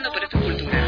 luchando por esta cultura.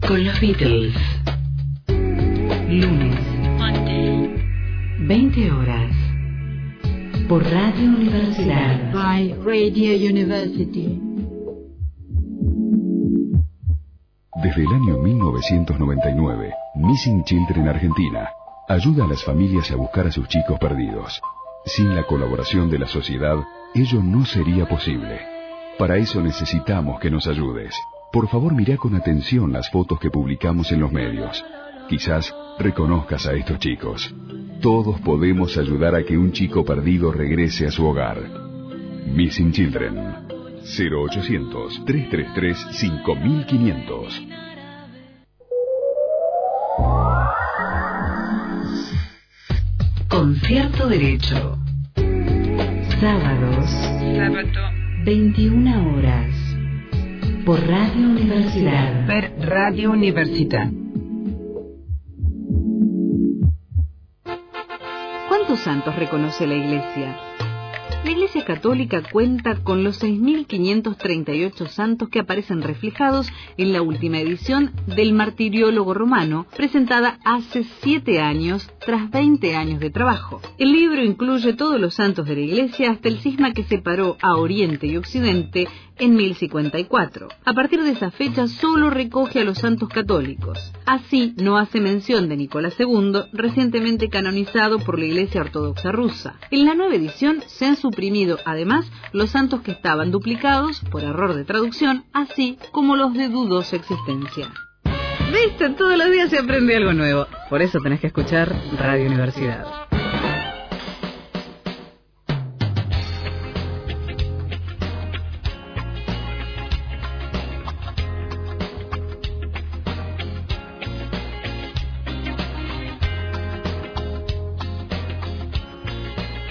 Con los Beatles. Lunes. 20 horas. Por Radio Universidad. By Radio University. Desde el año 1999, Missing Children Argentina ayuda a las familias a buscar a sus chicos perdidos. Sin la colaboración de la sociedad, ello no sería posible. Para eso necesitamos que nos ayudes. Por favor, mira con atención las fotos que publicamos en los medios. Quizás reconozcas a estos chicos. Todos podemos ayudar a que un chico perdido regrese a su hogar. Missing Children. 0800-333-5500. Concierto Derecho. Sábados. Sábado. 21 horas. Por Radio Universidad. Per Radio Università. ¿Cuántos santos reconoce la Iglesia? La Iglesia Católica cuenta con los 6.538 santos que aparecen reflejados en la última edición del Martiriólogo Romano, presentada hace siete años tras 20 años de trabajo. El libro incluye todos los santos de la Iglesia hasta el cisma que separó a Oriente y Occidente en 1054. A partir de esa fecha solo recoge a los santos católicos. Así no hace mención de Nicolás II, recientemente canonizado por la Iglesia Ortodoxa rusa. En la nueva edición se han suprimido además los santos que estaban duplicados por error de traducción, así como los de dudosa existencia. ¿Viste? Todos los días se aprende algo nuevo. Por eso tenés que escuchar Radio Universidad.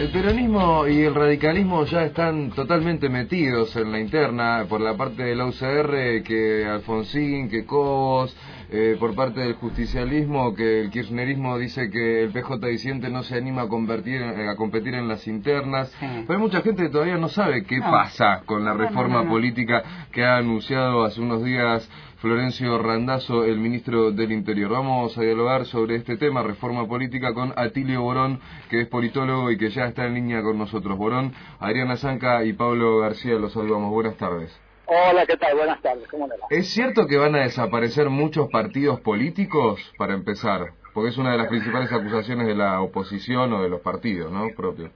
El peronismo y el radicalismo ya están totalmente metidos en la interna por la parte de la UCR, que Alfonsín, que Cobos, eh, por parte del justicialismo, que el kirchnerismo dice que el PJ diciente no se anima a, convertir, a competir en las internas. Pero hay mucha gente que todavía no sabe qué No. pasa con la reforma no, no. política que ha anunciado hace unos días Florencio Randazzo, el ministro del Interior. Vamos a dialogar sobre este tema, reforma política, con Atilio Borón, que es politólogo y que ya está en línea con nosotros. Borón, Adriana Zanca y Pablo García, los saludamos. Buenas tardes. Hola, ¿qué tal? Buenas tardes, ¿cómo le va? ¿Es cierto que van a desaparecer muchos partidos políticos, para empezar? Porque es una de las principales acusaciones de la oposición o de los partidos, ¿no? Propios.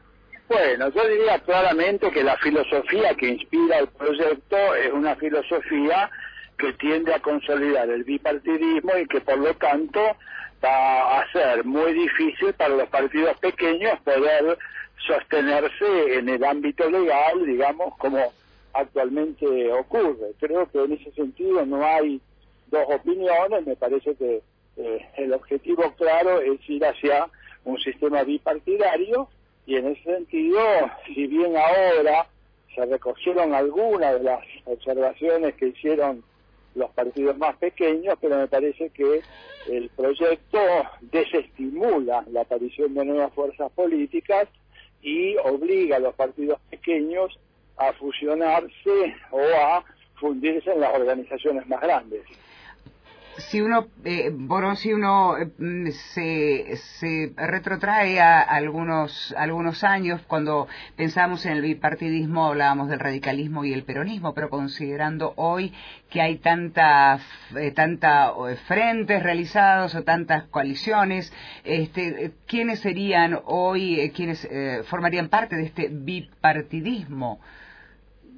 Bueno, yo diría claramente que la filosofía que inspira el proyecto es una filosofía que tiende a consolidar el bipartidismo y que por lo tanto va a ser muy difícil para los partidos pequeños poder sostenerse en el ámbito legal, digamos, como actualmente ocurre. Creo que en ese sentido no hay dos opiniones, me parece que eh, el objetivo claro es ir hacia un sistema bipartidario y en ese sentido, si bien ahora se recogieron algunas de las observaciones que hicieron los partidos más pequeños, pero me parece que el proyecto desestimula la aparición de nuevas fuerzas políticas y obliga a los partidos pequeños a fusionarse o a fundirse en las organizaciones más grandes. Si uno, eh, Borón, si uno mm, se, retrotrae a algunos, algunos años, cuando pensamos en el bipartidismo, hablábamos del radicalismo y el peronismo, pero considerando hoy que hay tanta, eh, eh, frentes realizados o tantas coaliciones, este, ¿quiénes serían hoy, eh, quienes eh, formarían parte de este bipartidismo?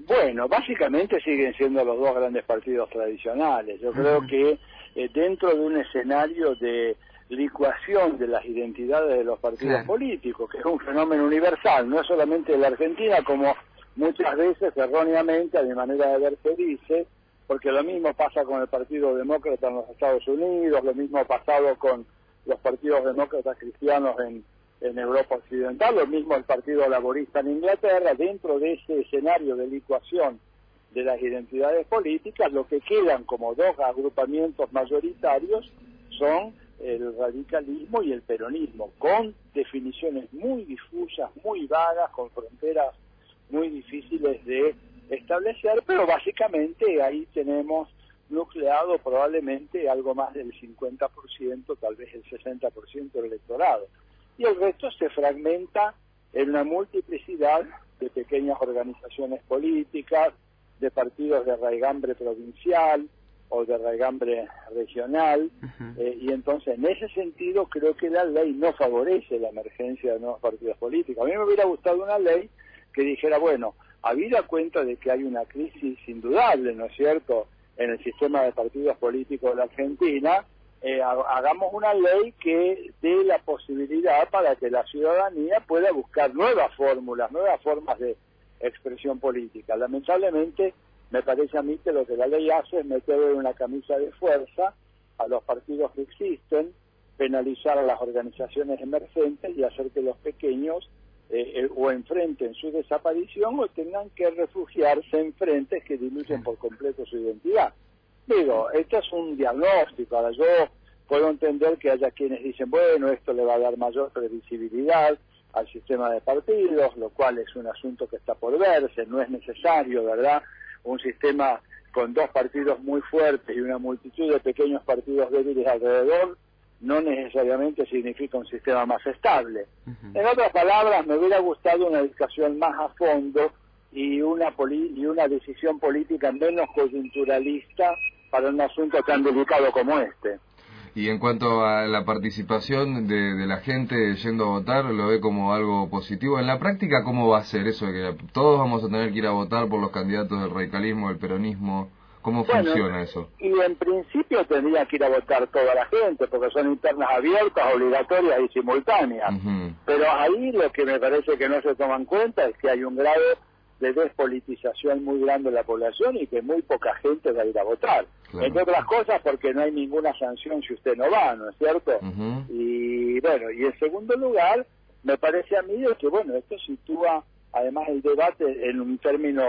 Bueno, básicamente siguen siendo los dos grandes partidos tradicionales. Yo creo que eh, dentro de un escenario de licuación de las identidades de los partidos Claro. políticos, que es un fenómeno universal, no es solamente de la Argentina, como muchas veces erróneamente, a mi manera de ver, se dice, porque lo mismo pasa con el Partido Demócrata en los Estados Unidos, lo mismo ha pasado con los partidos demócratas cristianos en, en Europa Occidental, lo mismo el Partido Laborista en Inglaterra, dentro de ese escenario de licuación de las identidades políticas, lo que quedan como dos agrupamientos mayoritarios son el radicalismo y el peronismo, con definiciones muy difusas, muy vagas, con fronteras muy difíciles de establecer, pero básicamente ahí tenemos nucleado probablemente algo más del 50%, tal vez el 60% del electorado. Y el resto se fragmenta en una multiplicidad de pequeñas organizaciones políticas, de partidos de raigambre provincial o de raigambre regional, eh, y entonces en ese sentido creo que la ley no favorece la emergencia de nuevos partidos políticos. A mí me hubiera gustado una ley que dijera, bueno, habida cuenta de que hay una crisis indudable, ¿no es cierto?, en el sistema de partidos políticos de la Argentina, eh, hagamos una ley que dé la posibilidad para que la ciudadanía pueda buscar nuevas fórmulas, nuevas formas de expresión política. Lamentablemente, me parece a mí que lo que la ley hace es meter en una camisa de fuerza a los partidos que existen, penalizar a las organizaciones emergentes y hacer que los pequeños eh, eh, o enfrenten su desaparición o tengan que refugiarse en frentes que diluyen por completo su identidad. Digo, esto es un diagnóstico. Ahora yo puedo entender que haya quienes dicen, bueno, esto le va a dar mayor previsibilidad al sistema de partidos, lo cual es un asunto que está por verse, no es necesario, ¿verdad? Un sistema con dos partidos muy fuertes y una multitud de pequeños partidos débiles alrededor no necesariamente significa un sistema más estable. En otras palabras, me hubiera gustado una educación más a fondo y una, y una decisión política menos coyunturalista para un asunto tan delicado como este. Y en cuanto a la participación de, la gente yendo a votar, ¿lo ve como algo positivo? En la práctica, ¿cómo va a ser eso? que todos vamos a tener que ir a votar por los candidatos del radicalismo, del peronismo. ¿Cómo funciona eso? Y en principio tendría que ir a votar toda la gente, porque son internas abiertas, obligatorias y simultáneas. Pero ahí lo que me parece que no se toma en cuenta es que hay un grado de despolitización muy grande de la población y que muy poca gente va a ir a votar. Entre otras cosas porque no hay ninguna sanción si usted no va, ¿no es cierto? Y bueno, y en segundo lugar, me parece a mí que bueno, esto sitúa además el debate en un término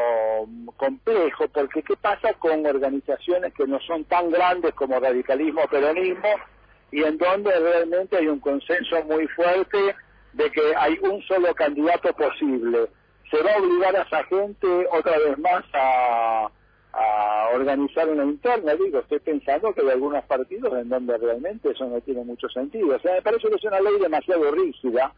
complejo, porque ¿qué pasa con organizaciones que no son tan grandes como radicalismo o peronismo y en donde realmente hay un consenso muy fuerte de que hay un solo candidato posible? ¿Se va a obligar a esa gente otra vez más a, a organizar una interna? Digo, estoy pensando que hay algunos partidos en donde realmente eso no tiene mucho sentido. O sea, me parece que es una ley demasiado rígida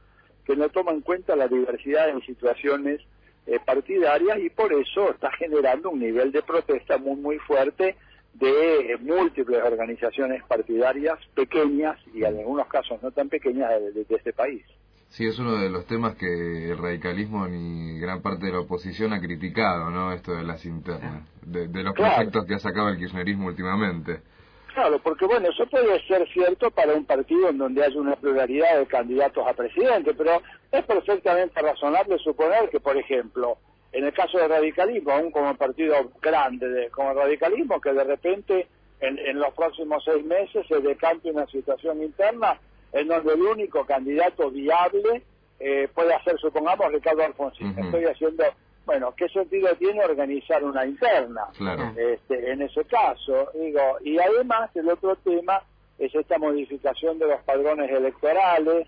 que no toma en cuenta la diversidad de situaciones eh, partidarias y por eso está generando un nivel de protesta muy muy fuerte de eh, múltiples organizaciones partidarias pequeñas y en algunos casos no tan pequeñas de, este país. Sí, es uno de los temas que el radicalismo ni gran parte de la oposición ha criticado, ¿no? Esto de las internas, de, los proyectos que ha sacado el kirchnerismo últimamente. Claro, porque bueno, eso puede ser cierto para un partido en donde hay una pluralidad de candidatos a presidente, pero es perfectamente razonable suponer que, por ejemplo, en el caso del radicalismo, aún como partido grande de, como el radicalismo, que de repente en, los próximos seis meses se decante una situación interna en donde el único candidato viable eh, puede ser, supongamos, Ricardo Alfonsín. Estoy haciendo bueno, ¿qué sentido tiene organizar una interna? Este, en ese caso, digo, y además el otro tema es esta modificación de los padrones electorales,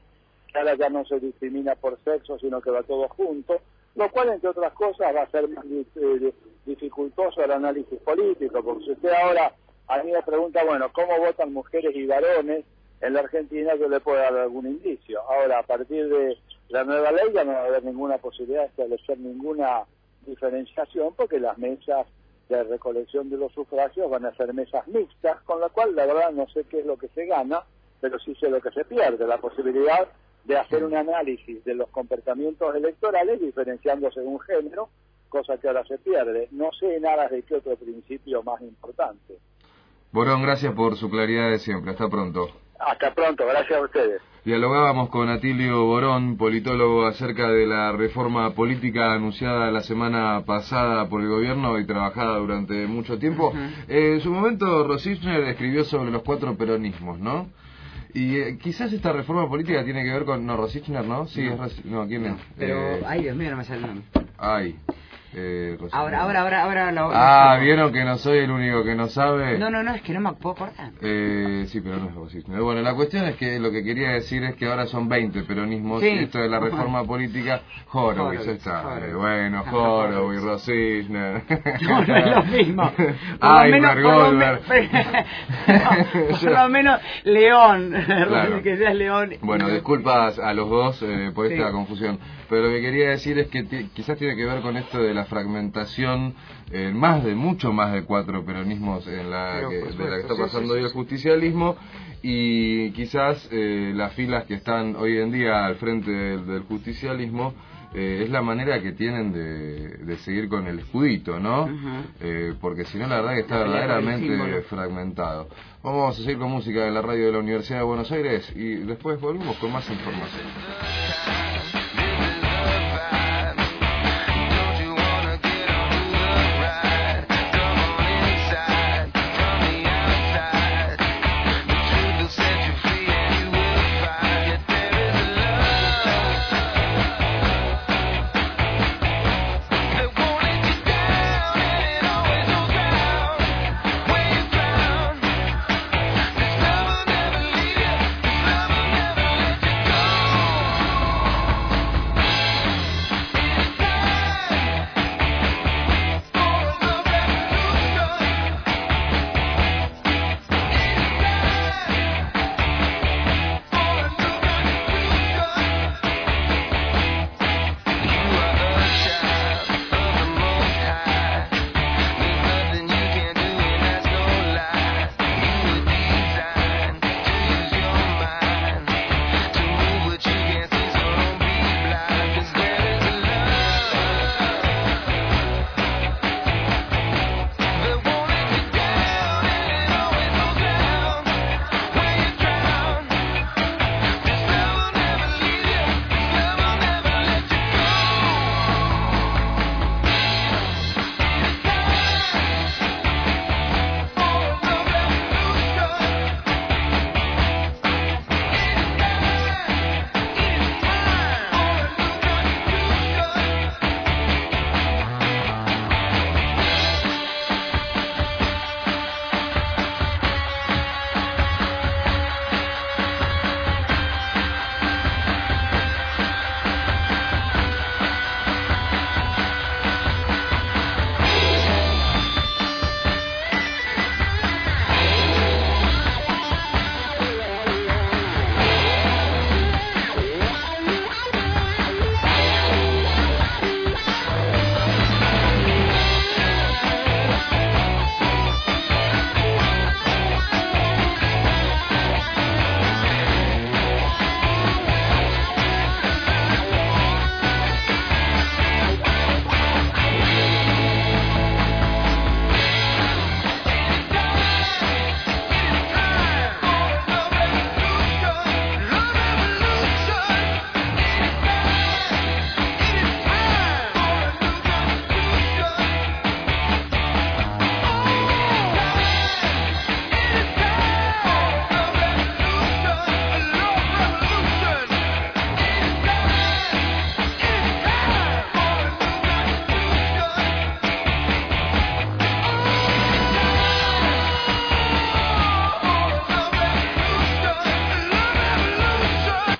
que ahora ya no se discrimina por sexo, sino que va todo junto, lo cual, entre otras cosas, va a ser más eh, dificultoso el análisis político, porque si usted ahora a mí me pregunta, bueno, ¿cómo votan mujeres y varones en la Argentina? Yo le puedo dar algún indicio. Ahora, a partir de la nueva ley ya no va a haber ninguna posibilidad de establecer ninguna diferenciación porque las mesas de recolección de los sufragios van a ser mesas mixtas, con la cual la verdad no sé qué es lo que se gana, pero sí sé lo que se pierde, la posibilidad de hacer un análisis de los comportamientos electorales diferenciando según género, cosa que ahora se pierde. No sé nada de qué otro principio más importante. Borón, gracias por su claridad de siempre. Hasta pronto. Hasta pronto, gracias a ustedes. Dialogábamos con Atilio Borón, politólogo, acerca de la reforma política anunciada la semana pasada por el gobierno y trabajada durante mucho tiempo. en su momento, Rosichner escribió sobre los cuatro peronismos, ¿no? Y eh, quizás esta reforma política tiene que ver con... No, Rosichner, ¿no? Sí, no. Es no ¿quién es? Pero, eh, ay, Dios mío, no me sale el nombre. Ay. Eh, ahora, ahora, ahora, ahora lo, Ah, ¿vieron que no soy el único que no sabe? No, no, no, es que no me puedo acordar. Eh, sí, pero no es racismo. Bueno, la cuestión es que lo que quería decir es que ahora son 20 peronismos y esto de la reforma política, Horowitz, está. Horowitz. bueno, Horowitz, Rosisner. No, no es lo mismo. Ay, Goldberg. Por lo menos León, claro. que seas León. Bueno, disculpas a los dos eh, por esta confusión, pero lo que quería decir es que quizás tiene que ver con esto de la fragmentación en más de, mucho más de cuatro peronismos en la que, de la que está pasando hoy el justicialismo y quizás eh, las filas que están hoy en día al frente del, justicialismo eh, es la manera que tienen de, de, seguir con el escudito, ¿no? eh, porque si no, la verdad que está verdaderamente fragmentado. Vamos a seguir con música de la radio de la Universidad de Buenos Aires y después volvemos con más información.